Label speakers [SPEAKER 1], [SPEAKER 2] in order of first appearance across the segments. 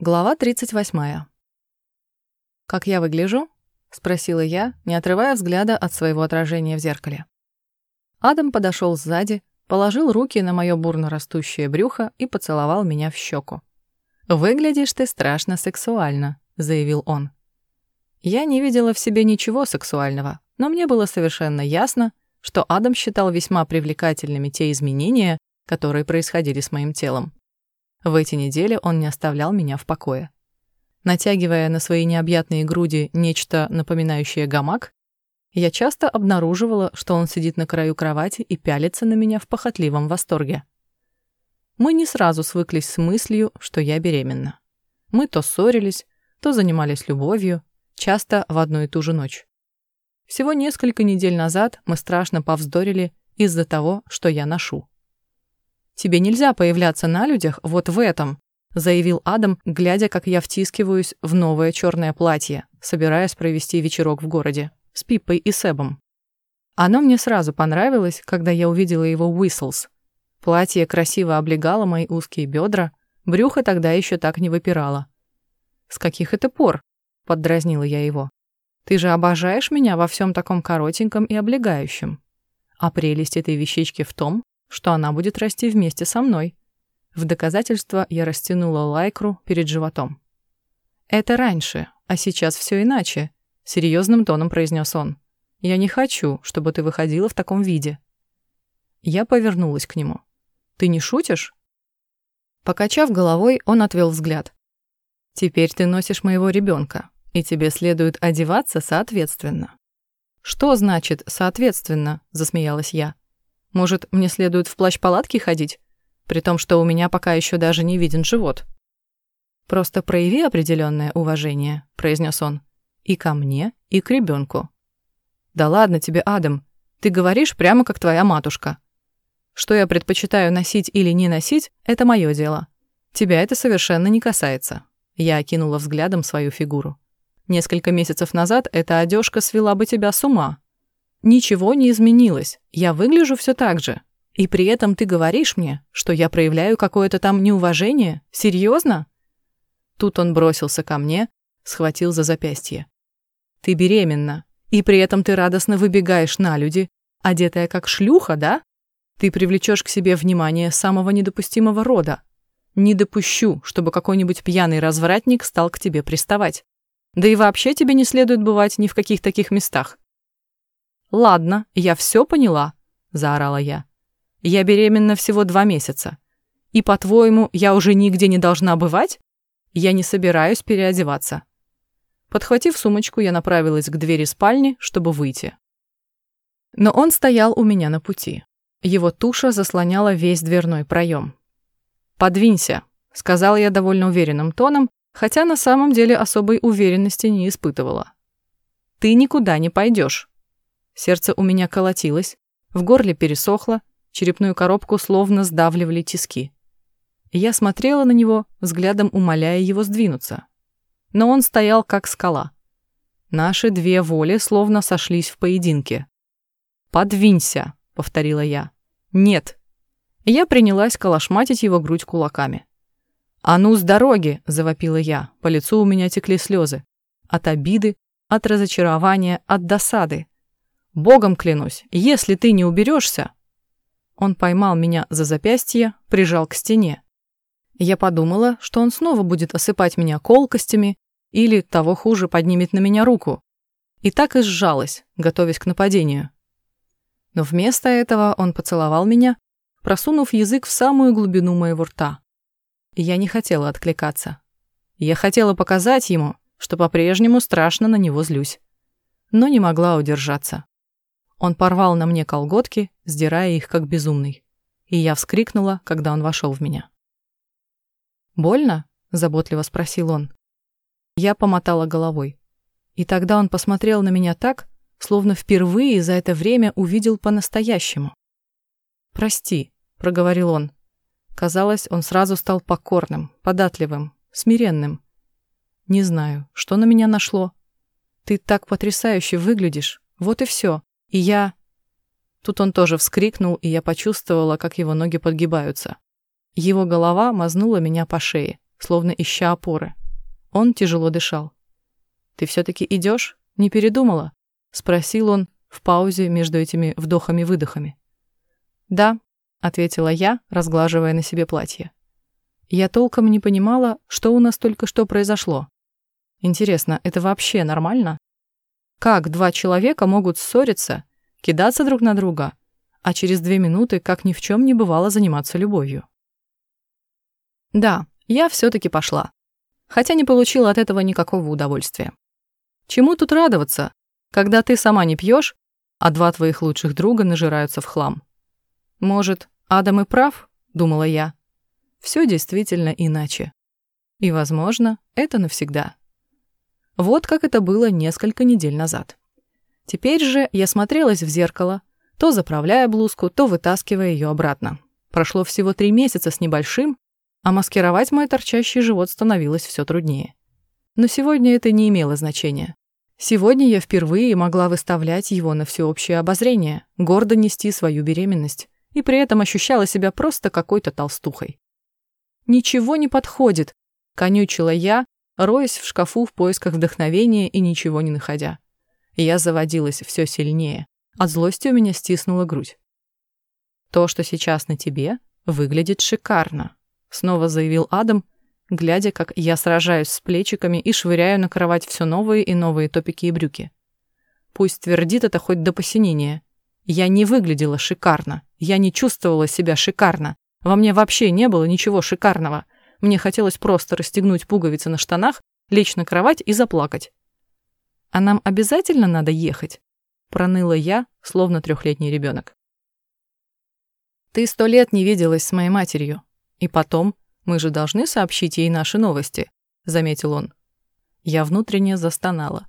[SPEAKER 1] Глава 38. «Как я выгляжу?» — спросила я, не отрывая взгляда от своего отражения в зеркале. Адам подошел сзади, положил руки на мое бурно растущее брюхо и поцеловал меня в щеку. «Выглядишь ты страшно сексуально», — заявил он. Я не видела в себе ничего сексуального, но мне было совершенно ясно, что Адам считал весьма привлекательными те изменения, которые происходили с моим телом. В эти недели он не оставлял меня в покое. Натягивая на свои необъятные груди нечто напоминающее гамак, я часто обнаруживала, что он сидит на краю кровати и пялится на меня в похотливом восторге. Мы не сразу свыклись с мыслью, что я беременна. Мы то ссорились, то занимались любовью, часто в одну и ту же ночь. Всего несколько недель назад мы страшно повздорили из-за того, что я ношу. «Тебе нельзя появляться на людях вот в этом», заявил Адам, глядя, как я втискиваюсь в новое черное платье, собираясь провести вечерок в городе с Пиппой и Себом. Оно мне сразу понравилось, когда я увидела его Whistles. Платье красиво облегало мои узкие бедра, брюхо тогда еще так не выпирало. «С каких это пор?» — поддразнила я его. «Ты же обожаешь меня во всем таком коротеньком и облегающем. А прелесть этой вещички в том, что она будет расти вместе со мной. В доказательство я растянула лайкру перед животом. «Это раньше, а сейчас все иначе», — серьезным тоном произнес он. «Я не хочу, чтобы ты выходила в таком виде». Я повернулась к нему. «Ты не шутишь?» Покачав головой, он отвел взгляд. «Теперь ты носишь моего ребенка, и тебе следует одеваться соответственно». «Что значит «соответственно»?» — засмеялась я. Может, мне следует в плащ-палатке ходить? При том, что у меня пока еще даже не виден живот. Просто прояви определенное уважение, произнес он. И ко мне, и к ребенку. Да ладно тебе, Адам. Ты говоришь прямо как твоя матушка. Что я предпочитаю носить или не носить, это мое дело. Тебя это совершенно не касается. Я окинула взглядом свою фигуру. Несколько месяцев назад эта одежка свела бы тебя с ума, Ничего не изменилось, я выгляжу все так же. И при этом ты говоришь мне, что я проявляю какое-то там неуважение? Серьезно? Тут он бросился ко мне, схватил за запястье. Ты беременна, и при этом ты радостно выбегаешь на люди, одетая как шлюха, да? Ты привлечешь к себе внимание самого недопустимого рода. Не допущу, чтобы какой-нибудь пьяный развратник стал к тебе приставать. Да и вообще тебе не следует бывать ни в каких таких местах. «Ладно, я все поняла», — заорала я. «Я беременна всего два месяца. И, по-твоему, я уже нигде не должна бывать? Я не собираюсь переодеваться». Подхватив сумочку, я направилась к двери спальни, чтобы выйти. Но он стоял у меня на пути. Его туша заслоняла весь дверной проем. «Подвинься», — сказал я довольно уверенным тоном, хотя на самом деле особой уверенности не испытывала. «Ты никуда не пойдешь. Сердце у меня колотилось, в горле пересохло, черепную коробку словно сдавливали тиски. Я смотрела на него, взглядом умоляя его сдвинуться. Но он стоял как скала. Наши две воли словно сошлись в поединке. «Подвинься», — повторила я. «Нет». Я принялась калашматить его грудь кулаками. «А ну, с дороги!» — завопила я. По лицу у меня текли слезы. От обиды, от разочарования, от досады. Богом клянусь, если ты не уберешься...» Он поймал меня за запястье, прижал к стене. Я подумала, что он снова будет осыпать меня колкостями или, того хуже, поднимет на меня руку. И так и сжалась, готовясь к нападению. Но вместо этого он поцеловал меня, просунув язык в самую глубину моего рта. Я не хотела откликаться. Я хотела показать ему, что по-прежнему страшно на него злюсь. Но не могла удержаться. Он порвал на мне колготки, сдирая их как безумный. И я вскрикнула, когда он вошел в меня. «Больно?» – заботливо спросил он. Я помотала головой. И тогда он посмотрел на меня так, словно впервые за это время увидел по-настоящему. «Прости», — проговорил он. Казалось, он сразу стал покорным, податливым, смиренным. «Не знаю, что на меня нашло. Ты так потрясающе выглядишь, вот и все. И я... Тут он тоже вскрикнул, и я почувствовала, как его ноги подгибаются. Его голова мазнула меня по шее. словно ища опоры. Он тяжело дышал. «Ты все-таки идешь? Не передумала?» — спросил он в паузе между этими вдохами-выдохами. «Да», — ответила я, разглаживая на себе платье. Я толком не понимала, что у нас только что произошло. Интересно, это вообще нормально? Как два человека могут ссориться, кидаться друг на друга, а через две минуты, как ни в чем не бывало, заниматься любовью? Да, я все-таки пошла. Хотя не получила от этого никакого удовольствия. Чему тут радоваться, когда ты сама не пьешь, а два твоих лучших друга нажираются в хлам? Может, Адам и прав, думала я. Все действительно иначе. И, возможно, это навсегда. Вот как это было несколько недель назад. Теперь же я смотрелась в зеркало, то заправляя блузку, то вытаскивая ее обратно. Прошло всего три месяца с небольшим, а маскировать мой торчащий живот становилось все труднее. Но сегодня это не имело значения. Сегодня я впервые могла выставлять его на всеобщее обозрение, гордо нести свою беременность, и при этом ощущала себя просто какой-то толстухой. «Ничего не подходит», — конючила я, роясь в шкафу в поисках вдохновения и ничего не находя. Я заводилась все сильнее. От злости у меня стиснула грудь. «То, что сейчас на тебе, выглядит шикарно», — снова заявил Адам, глядя, как я сражаюсь с плечиками и швыряю на кровать все новые и новые топики и брюки. Пусть твердит это хоть до посинения. Я не выглядела шикарно. Я не чувствовала себя шикарно. Во мне вообще не было ничего шикарного. Мне хотелось просто расстегнуть пуговицы на штанах, лечь на кровать и заплакать. «А нам обязательно надо ехать?» — проныла я, словно трехлетний ребенок. «Ты сто лет не виделась с моей матерью. И потом, мы же должны сообщить ей наши новости», — заметил он. Я внутренне застонала.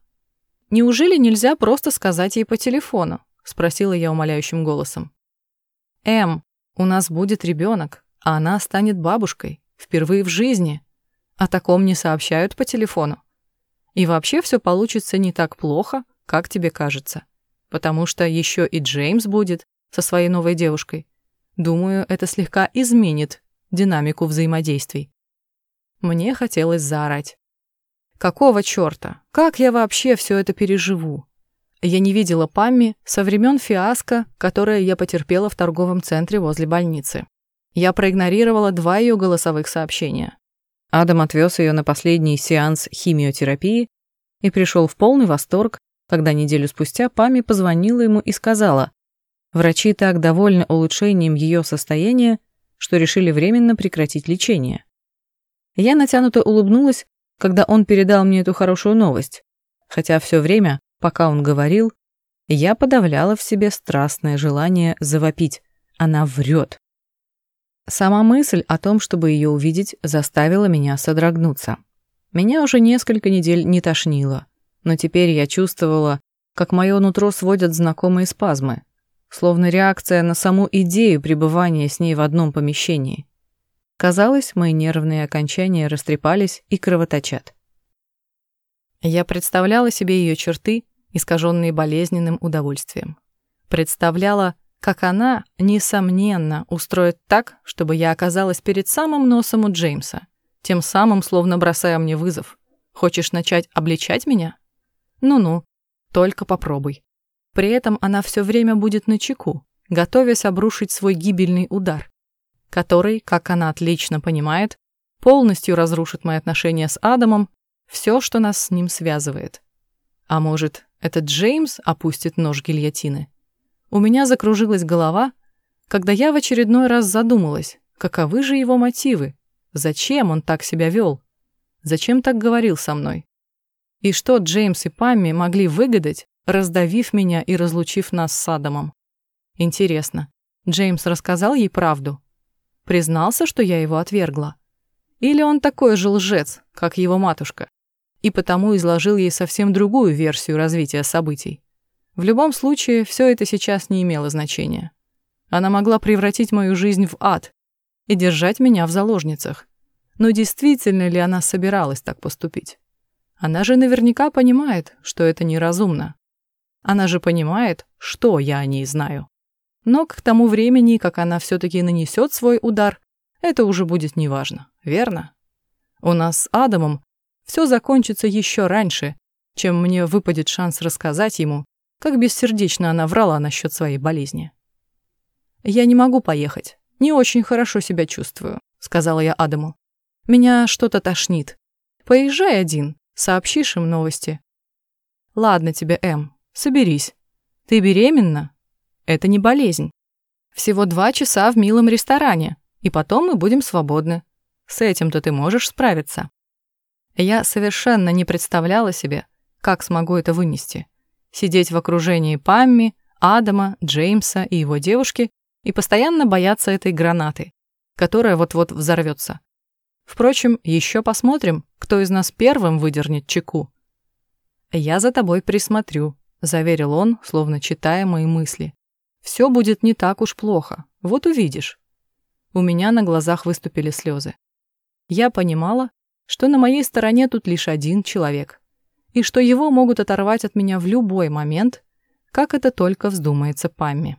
[SPEAKER 1] «Неужели нельзя просто сказать ей по телефону?» — спросила я умоляющим голосом. «Эм, у нас будет ребенок, а она станет бабушкой. Впервые в жизни. О таком не сообщают по телефону. И вообще все получится не так плохо, как тебе кажется. Потому что еще и Джеймс будет со своей новой девушкой. Думаю, это слегка изменит динамику взаимодействий. Мне хотелось заорать. Какого чёрта? Как я вообще все это переживу? Я не видела Памми со времен фиаско, которое я потерпела в торговом центре возле больницы. Я проигнорировала два ее голосовых сообщения. Адам отвез ее на последний сеанс химиотерапии и пришел в полный восторг, когда неделю спустя Пами позвонила ему и сказала, врачи так довольны улучшением ее состояния, что решили временно прекратить лечение. Я натянуто улыбнулась, когда он передал мне эту хорошую новость, хотя все время Пока он говорил, я подавляла в себе страстное желание завопить. Она врет. Сама мысль о том, чтобы ее увидеть, заставила меня содрогнуться. Меня уже несколько недель не тошнило, но теперь я чувствовала, как мое нутро сводят знакомые спазмы, словно реакция на саму идею пребывания с ней в одном помещении. Казалось, мои нервные окончания растрепались и кровоточат. Я представляла себе ее черты, искаженные болезненным удовольствием. Представляла, как она, несомненно, устроит так, чтобы я оказалась перед самым носом у Джеймса, тем самым словно бросая мне вызов. Хочешь начать обличать меня? Ну-ну, только попробуй. При этом она все время будет на чеку, готовясь обрушить свой гибельный удар, который, как она отлично понимает, полностью разрушит мои отношения с Адамом, все, что нас с ним связывает. А может, этот Джеймс опустит нож гильотины. У меня закружилась голова, когда я в очередной раз задумалась, каковы же его мотивы, зачем он так себя вел, зачем так говорил со мной. И что Джеймс и Памми могли выгадать, раздавив меня и разлучив нас с Адамом. Интересно, Джеймс рассказал ей правду? Признался, что я его отвергла? Или он такой же лжец, как его матушка? и потому изложил ей совсем другую версию развития событий. В любом случае, все это сейчас не имело значения. Она могла превратить мою жизнь в ад и держать меня в заложницах. Но действительно ли она собиралась так поступить? Она же наверняка понимает, что это неразумно. Она же понимает, что я о ней знаю. Но к тому времени, как она все-таки нанесет свой удар, это уже будет неважно, верно? У нас с Адамом все закончится еще раньше, чем мне выпадет шанс рассказать ему, как бессердечно она врала насчет своей болезни. «Я не могу поехать. Не очень хорошо себя чувствую», — сказала я Адаму. «Меня что-то тошнит. Поезжай один, сообщишь им новости». «Ладно тебе, Эм, соберись. Ты беременна? Это не болезнь. Всего два часа в милом ресторане, и потом мы будем свободны. С этим-то ты можешь справиться». Я совершенно не представляла себе, как смогу это вынести. Сидеть в окружении Памми, Адама, Джеймса и его девушки и постоянно бояться этой гранаты, которая вот-вот взорвется. Впрочем, еще посмотрим, кто из нас первым выдернет чеку. «Я за тобой присмотрю», — заверил он, словно читая мои мысли. «Все будет не так уж плохо, вот увидишь». У меня на глазах выступили слезы. Я понимала, что на моей стороне тут лишь один человек, и что его могут оторвать от меня в любой момент, как это только вздумается Памми.